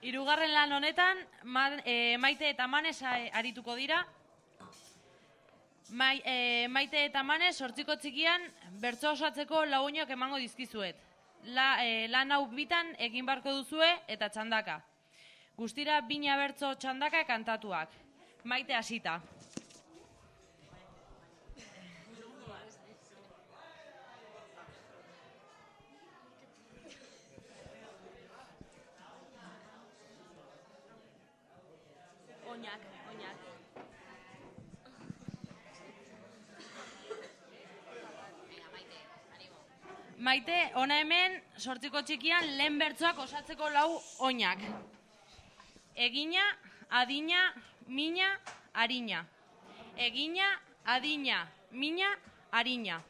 Hirugarren lan honetan, ma- eh, maite eta manez a- arituko dira. Mai, eh, maite eta manez, sortziko txikian, bertso osatzeko lagunok emango dizkizuet. La, eh, lan hau bitan egin barko duzue eta txandaka. Guztira bina bertso txandaka kantatuak. Maite hasita. Oinak, oinak. Maite, ona hemen, sortziko txikian, lehen bertsoak osatzeko lau oinak. Egina, adina, mina, harina. Egina, adina, mina, harina.